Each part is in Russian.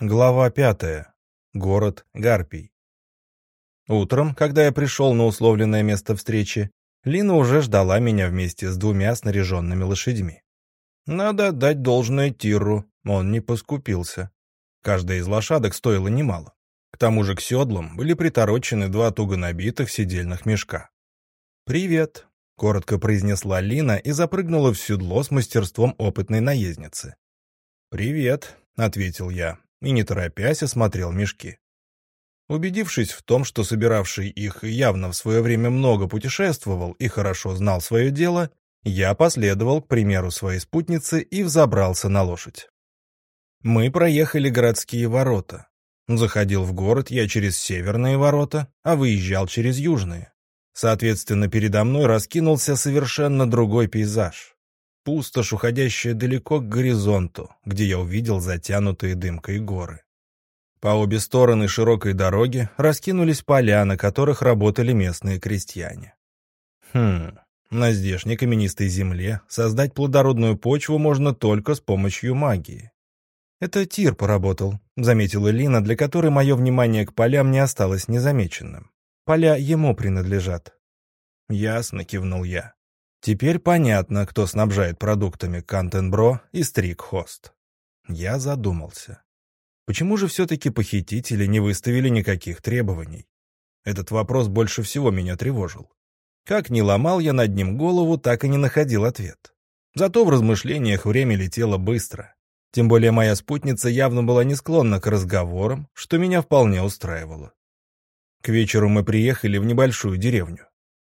Глава пятая. Город Гарпий. Утром, когда я пришел на условленное место встречи, Лина уже ждала меня вместе с двумя снаряженными лошадьми. Надо отдать должное Тирру, он не поскупился. Каждая из лошадок стоила немало. К тому же к седлам были приторочены два туго набитых сидельных мешка. «Привет», — коротко произнесла Лина и запрыгнула в седло с мастерством опытной наездницы. «Привет», — ответил я, и, не торопясь, осмотрел мешки. Убедившись в том, что собиравший их явно в свое время много путешествовал и хорошо знал свое дело, я последовал к примеру своей спутницы и взобрался на лошадь. Мы проехали городские ворота. Заходил в город я через северные ворота, а выезжал через южные. Соответственно, передо мной раскинулся совершенно другой пейзаж пустошь, уходящая далеко к горизонту, где я увидел затянутые дымкой горы. По обе стороны широкой дороги раскинулись поля, на которых работали местные крестьяне. Хм, на здешней каменистой земле создать плодородную почву можно только с помощью магии. «Это Тир поработал», — заметила Лина, для которой мое внимание к полям не осталось незамеченным. «Поля ему принадлежат». «Ясно», — кивнул я. Теперь понятно, кто снабжает продуктами Кантенбро и Стрикхост. Я задумался. Почему же все-таки похитители не выставили никаких требований? Этот вопрос больше всего меня тревожил. Как ни ломал я над ним голову, так и не находил ответ. Зато в размышлениях время летело быстро. Тем более моя спутница явно была не склонна к разговорам, что меня вполне устраивало. К вечеру мы приехали в небольшую деревню.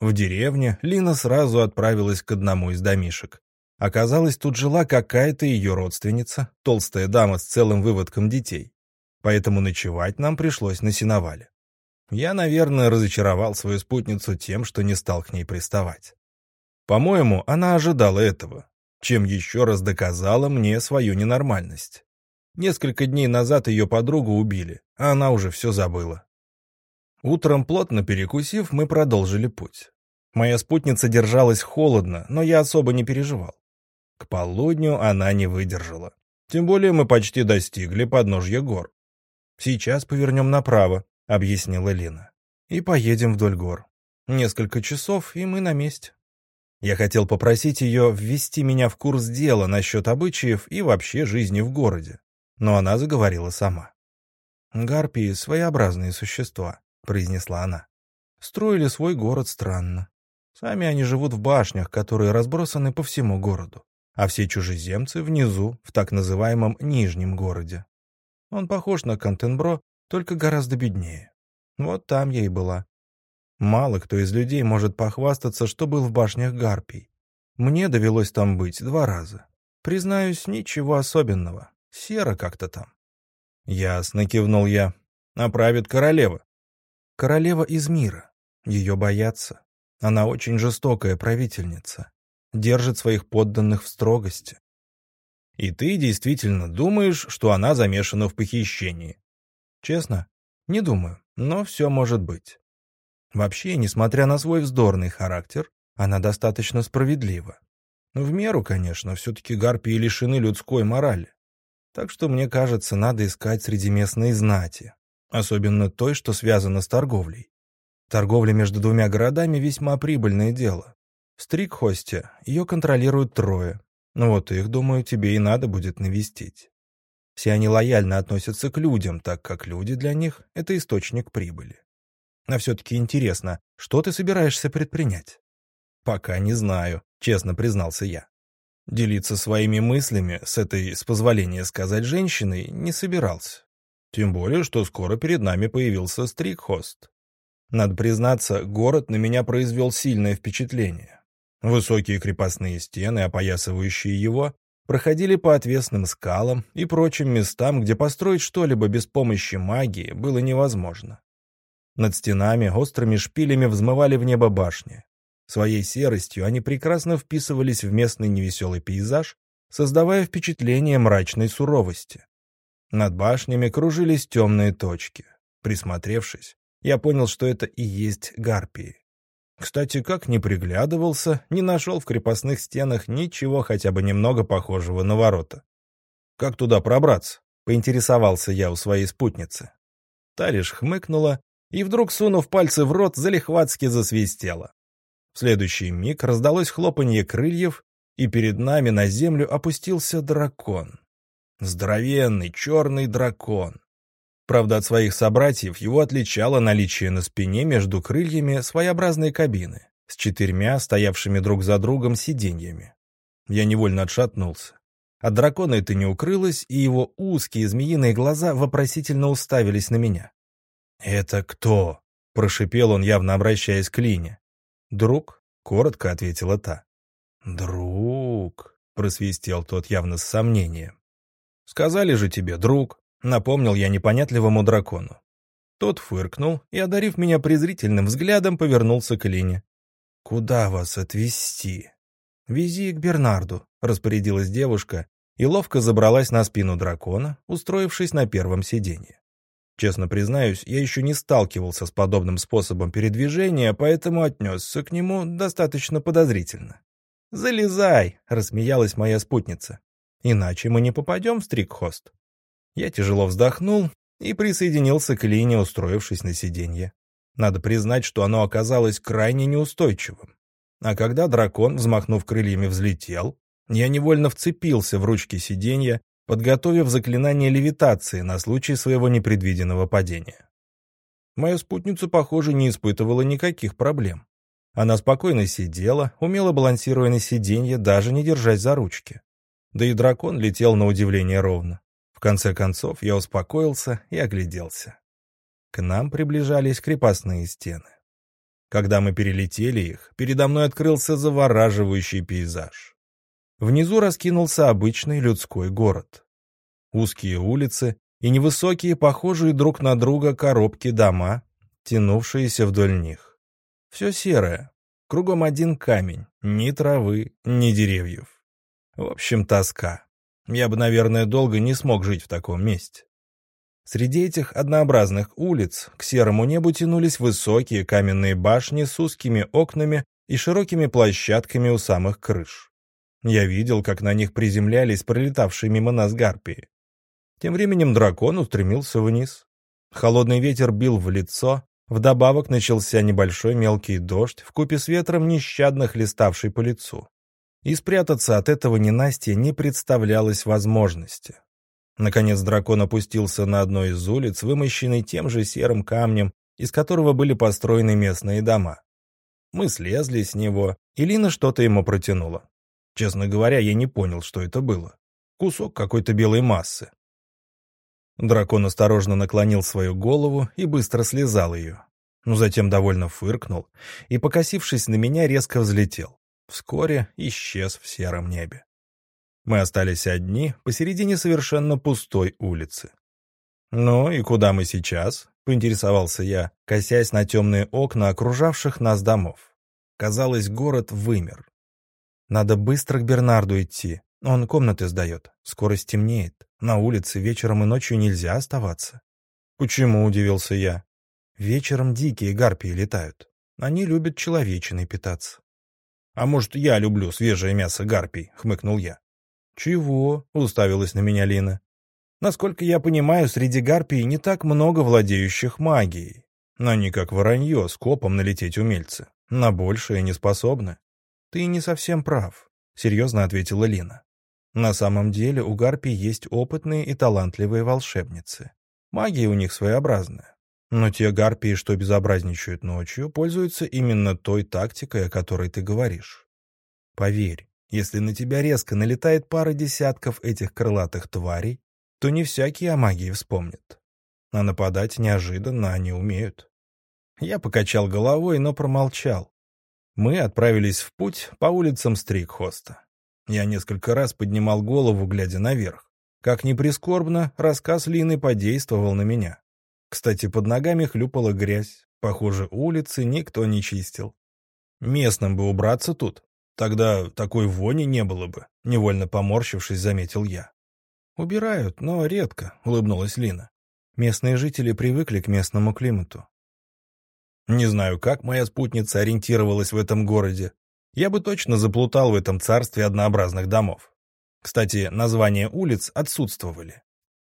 В деревне Лина сразу отправилась к одному из домишек. Оказалось, тут жила какая-то ее родственница, толстая дама с целым выводком детей. Поэтому ночевать нам пришлось на сеновале. Я, наверное, разочаровал свою спутницу тем, что не стал к ней приставать. По-моему, она ожидала этого, чем еще раз доказала мне свою ненормальность. Несколько дней назад ее подругу убили, а она уже все забыла. Утром, плотно перекусив, мы продолжили путь. Моя спутница держалась холодно, но я особо не переживал. К полудню она не выдержала. Тем более мы почти достигли подножья гор. «Сейчас повернем направо», — объяснила Лина. «И поедем вдоль гор. Несколько часов, и мы на месте». Я хотел попросить ее ввести меня в курс дела насчет обычаев и вообще жизни в городе. Но она заговорила сама. «Гарпии — своеобразные существа. — произнесла она. «Строили свой город странно. Сами они живут в башнях, которые разбросаны по всему городу, а все чужеземцы внизу, в так называемом Нижнем городе. Он похож на Кантенбро, только гораздо беднее. Вот там я и была. Мало кто из людей может похвастаться, что был в башнях Гарпий. Мне довелось там быть два раза. Признаюсь, ничего особенного. Серо как-то там. Ясно, кивнул я. Направит королева. Королева из мира. Ее боятся. Она очень жестокая правительница. Держит своих подданных в строгости. И ты действительно думаешь, что она замешана в похищении? Честно? Не думаю, но все может быть. Вообще, несмотря на свой вздорный характер, она достаточно справедлива. В меру, конечно, все-таки гарпии лишены людской морали. Так что, мне кажется, надо искать среди местной знати, Особенно той, что связано с торговлей. Торговля между двумя городами весьма прибыльное дело. В Стрикхосте ее контролируют трое. Ну вот их, думаю, тебе и надо будет навестить. Все они лояльно относятся к людям, так как люди для них — это источник прибыли. А все-таки интересно, что ты собираешься предпринять? Пока не знаю, честно признался я. Делиться своими мыслями с этой, с позволения сказать, женщиной не собирался. Тем более, что скоро перед нами появился Стрикхост. Надо признаться, город на меня произвел сильное впечатление. Высокие крепостные стены, опоясывающие его, проходили по отвесным скалам и прочим местам, где построить что-либо без помощи магии было невозможно. Над стенами острыми шпилями взмывали в небо башни. Своей серостью они прекрасно вписывались в местный невеселый пейзаж, создавая впечатление мрачной суровости. Над башнями кружились темные точки. Присмотревшись, я понял, что это и есть гарпии. Кстати, как ни приглядывался, не нашел в крепостных стенах ничего хотя бы немного похожего на ворота. «Как туда пробраться?» — поинтересовался я у своей спутницы. Та лишь хмыкнула и вдруг, сунув пальцы в рот, залихватски засвистела. В следующий миг раздалось хлопанье крыльев, и перед нами на землю опустился дракон. Здоровенный черный дракон. Правда, от своих собратьев его отличало наличие на спине между крыльями своеобразной кабины с четырьмя стоявшими друг за другом сиденьями. Я невольно отшатнулся. От дракона это не укрылось, и его узкие змеиные глаза вопросительно уставились на меня. «Это кто?» — прошипел он, явно обращаясь к Лине. «Друг», — коротко ответила та. «Друг», — просвистел тот явно с сомнением. «Сказали же тебе, друг», — напомнил я непонятливому дракону. Тот фыркнул и, одарив меня презрительным взглядом, повернулся к Лине. «Куда вас отвезти?» «Вези к Бернарду», — распорядилась девушка и ловко забралась на спину дракона, устроившись на первом сиденье. Честно признаюсь, я еще не сталкивался с подобным способом передвижения, поэтому отнесся к нему достаточно подозрительно. «Залезай!» — рассмеялась моя спутница. «Иначе мы не попадем в стрикхост». Я тяжело вздохнул и присоединился к Лине, устроившись на сиденье. Надо признать, что оно оказалось крайне неустойчивым. А когда дракон, взмахнув крыльями, взлетел, я невольно вцепился в ручки сиденья подготовив заклинание левитации на случай своего непредвиденного падения. Моя спутница, похоже, не испытывала никаких проблем. Она спокойно сидела, умело балансируя на сиденье, даже не держась за ручки. Да и дракон летел на удивление ровно. В конце концов, я успокоился и огляделся. К нам приближались крепостные стены. Когда мы перелетели их, передо мной открылся завораживающий пейзаж. Внизу раскинулся обычный людской город. Узкие улицы и невысокие, похожие друг на друга коробки дома, тянувшиеся вдоль них. Все серое, кругом один камень, ни травы, ни деревьев. В общем, тоска. Я бы, наверное, долго не смог жить в таком месте. Среди этих однообразных улиц к серому небу тянулись высокие каменные башни с узкими окнами и широкими площадками у самых крыш. Я видел, как на них приземлялись пролетавшие мимо нас гарпии. Тем временем дракон устремился вниз. Холодный ветер бил в лицо, вдобавок начался небольшой мелкий дождь, вкупе с ветром нещадно хлеставший по лицу. И спрятаться от этого ненастья не представлялось возможности. Наконец дракон опустился на одной из улиц, вымощенной тем же серым камнем, из которого были построены местные дома. Мы слезли с него, и Лина что-то ему протянула. Честно говоря, я не понял, что это было. Кусок какой-то белой массы. Дракон осторожно наклонил свою голову и быстро слезал ее. Но затем довольно фыркнул и, покосившись на меня, резко взлетел. Вскоре исчез в сером небе. Мы остались одни посередине совершенно пустой улицы. «Ну и куда мы сейчас?» — поинтересовался я, косясь на темные окна окружавших нас домов. Казалось, город вымер. Надо быстро к Бернарду идти. Он комнаты сдает. Скоро стемнеет. На улице вечером и ночью нельзя оставаться. Почему, удивился я. Вечером дикие гарпии летают. Они любят человечиной питаться. А может, я люблю свежее мясо гарпий, хмыкнул я. Чего? уставилась на меня Лина. Насколько я понимаю, среди гарпий не так много владеющих магией. Они как воронье, с копом налететь умельцы. На большее не способны. «Ты не совсем прав», — серьезно ответила Лина. «На самом деле у гарпий есть опытные и талантливые волшебницы. Магия у них своеобразная. Но те гарпии, что безобразничают ночью, пользуются именно той тактикой, о которой ты говоришь. Поверь, если на тебя резко налетает пара десятков этих крылатых тварей, то не всякий о магии вспомнит. А нападать неожиданно они умеют. Я покачал головой, но промолчал, мы отправились в путь по улицам Стрикхоста. Я несколько раз поднимал голову, глядя наверх. Как ни прискорбно, рассказ Лины подействовал на меня. Кстати, под ногами хлюпала грязь. Похоже, улицы никто не чистил. Местным бы убраться тут. Тогда такой вони не было бы, невольно поморщившись, заметил я. «Убирают, но редко», — улыбнулась Лина. «Местные жители привыкли к местному климату. Не знаю, как моя спутница ориентировалась в этом городе. Я бы точно заплутал в этом царстве однообразных домов. Кстати, названия улиц отсутствовали.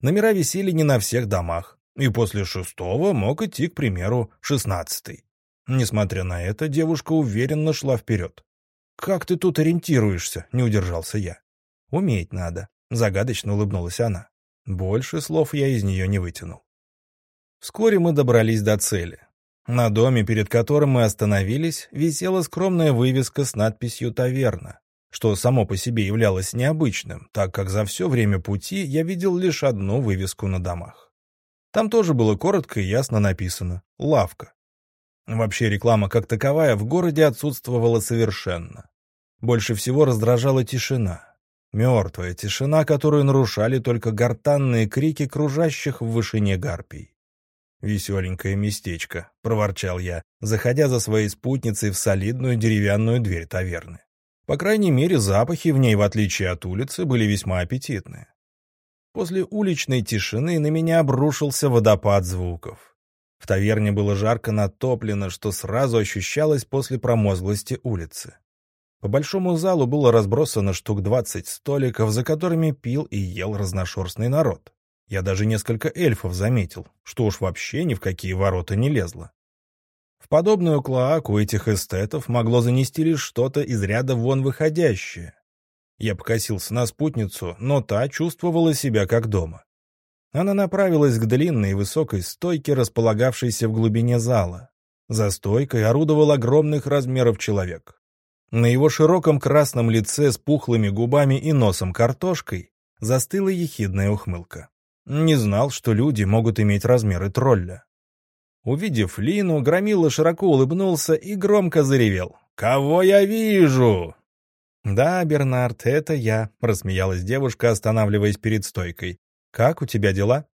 Номера висели не на всех домах, и после шестого мог идти, к примеру, шестнадцатый. Несмотря на это, девушка уверенно шла вперед. «Как ты тут ориентируешься?» — не удержался я. «Уметь надо», — загадочно улыбнулась она. Больше слов я из нее не вытянул. Вскоре мы добрались до цели. На доме, перед которым мы остановились, висела скромная вывеска с надписью «Таверна», что само по себе являлось необычным, так как за все время пути я видел лишь одну вывеску на домах. Там тоже было коротко и ясно написано «Лавка». Вообще реклама как таковая в городе отсутствовала совершенно. Больше всего раздражала тишина. Мертвая тишина, которую нарушали только гортанные крики кружащих в вышине гарпий. «Веселенькое местечко», — проворчал я, заходя за своей спутницей в солидную деревянную дверь таверны. По крайней мере, запахи в ней, в отличие от улицы, были весьма аппетитные. После уличной тишины на меня обрушился водопад звуков. В таверне было жарко натоплено, что сразу ощущалось после промозглости улицы. По большому залу было разбросано штук двадцать столиков, за которыми пил и ел разношерстный народ. Я даже несколько эльфов заметил, что уж вообще ни в какие ворота не лезло. В подобную клоаку этих эстетов могло занести лишь что-то из ряда вон выходящее. Я покосился на спутницу, но та чувствовала себя как дома. Она направилась к длинной высокой стойке, располагавшейся в глубине зала. За стойкой орудовал огромных размеров человек. На его широком красном лице с пухлыми губами и носом картошкой застыла ехидная ухмылка. Не знал, что люди могут иметь размеры тролля. Увидев Лину, Громила широко улыбнулся и громко заревел. «Кого я вижу?» «Да, Бернард, это я», — рассмеялась девушка, останавливаясь перед стойкой. «Как у тебя дела?»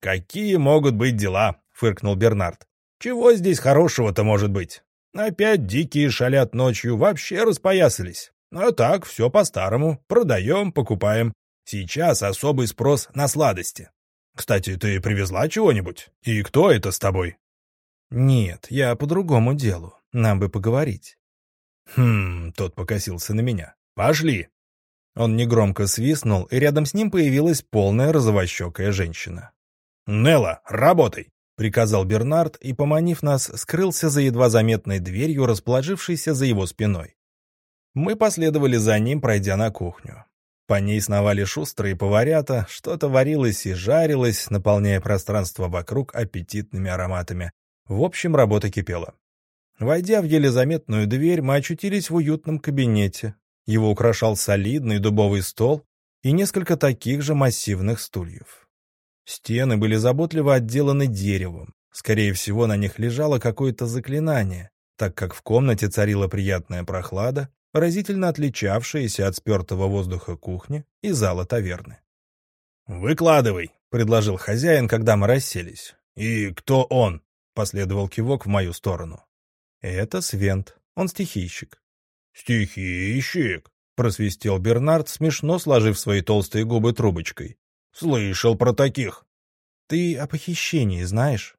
«Какие могут быть дела?» — фыркнул Бернард. «Чего здесь хорошего-то может быть? Опять дикие шалят ночью, вообще распоясались. А так, все по-старому. Продаем, покупаем. Сейчас особый спрос на сладости. Кстати, ты привезла чего-нибудь? И кто это с тобой?» «Нет, я по другому делу. Нам бы поговорить». «Хм...» — тот покосился на меня. «Пошли!» Он негромко свистнул, и рядом с ним появилась полная розовощекая женщина. «Нелла, работай!» — приказал Бернард и, поманив нас, скрылся за едва заметной дверью, расположившейся за его спиной. Мы последовали за ним, пройдя на кухню. По ней сновали шустрые поварята, что-то варилось и жарилось, наполняя пространство вокруг аппетитными ароматами. В общем, работа кипела. Войдя в еле заметную дверь, мы очутились в уютном кабинете. Его украшал солидный дубовый стол и несколько таких же массивных стульев. Стены были заботливо отделаны деревом. Скорее всего, на них лежало какое-то заклинание, так как в комнате царила приятная прохлада, разительно отличавшаяся от спертого воздуха кухни и зала таверны. «Выкладывай», — предложил хозяин, когда мы расселись. «И кто он?» — последовал кивок в мою сторону. «Это Свент. Он стихийщик». «Стихийщик?» — просвистел Бернард, смешно сложив свои толстые губы трубочкой. «Слышал про таких». «Ты о похищении знаешь?»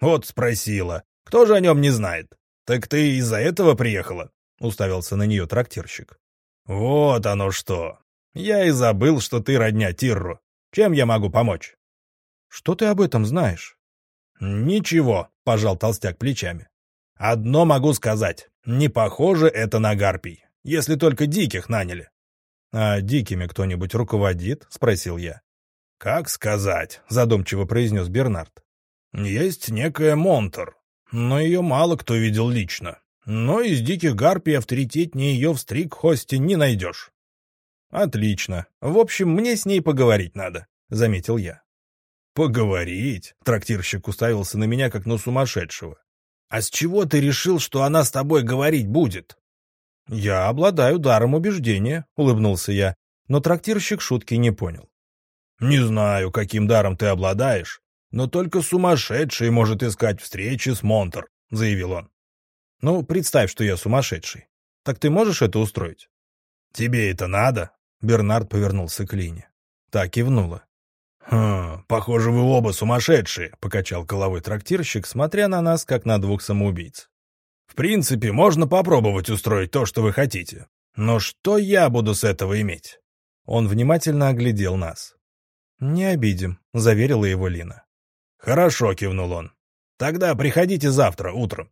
«Вот спросила. Кто же о нем не знает? Так ты из-за этого приехала?» — уставился на нее трактирщик. «Вот оно что! Я и забыл, что ты родня Тирру. Чем я могу помочь?» «Что ты об этом знаешь?» «Ничего», — пожал толстяк плечами. «Одно могу сказать. Не похоже это на гарпий, если только диких наняли». «А дикими кто-нибудь руководит?» — спросил я. «Как сказать?» — задумчиво произнес Бернард. «Есть некая Монтер, но ее мало кто видел лично. Но из диких гарпий авторитетнее ее в стрик-хосте не найдешь. Отлично. В общем, мне с ней поговорить надо, заметил я. Поговорить? Трактирщик уставился на меня, как на сумасшедшего. А с чего ты решил, что она с тобой говорить будет? Я обладаю даром убеждения, улыбнулся я, но трактирщик шутки не понял. Не знаю, каким даром ты обладаешь, но только сумасшедший может искать встречи с Монтер, заявил он. Ну, представь, что я сумасшедший. Так ты можешь это устроить? Тебе это надо? Бернард повернулся к Лине. Так кивнула. «Хм, похоже, вы оба сумасшедшие», — покачал головой трактирщик, смотря на нас, как на двух самоубийц. «В принципе, можно попробовать устроить то, что вы хотите. Но что я буду с этого иметь?» Он внимательно оглядел нас. «Не обидим», — заверила его Лина. «Хорошо», — кивнул он. «Тогда приходите завтра утром».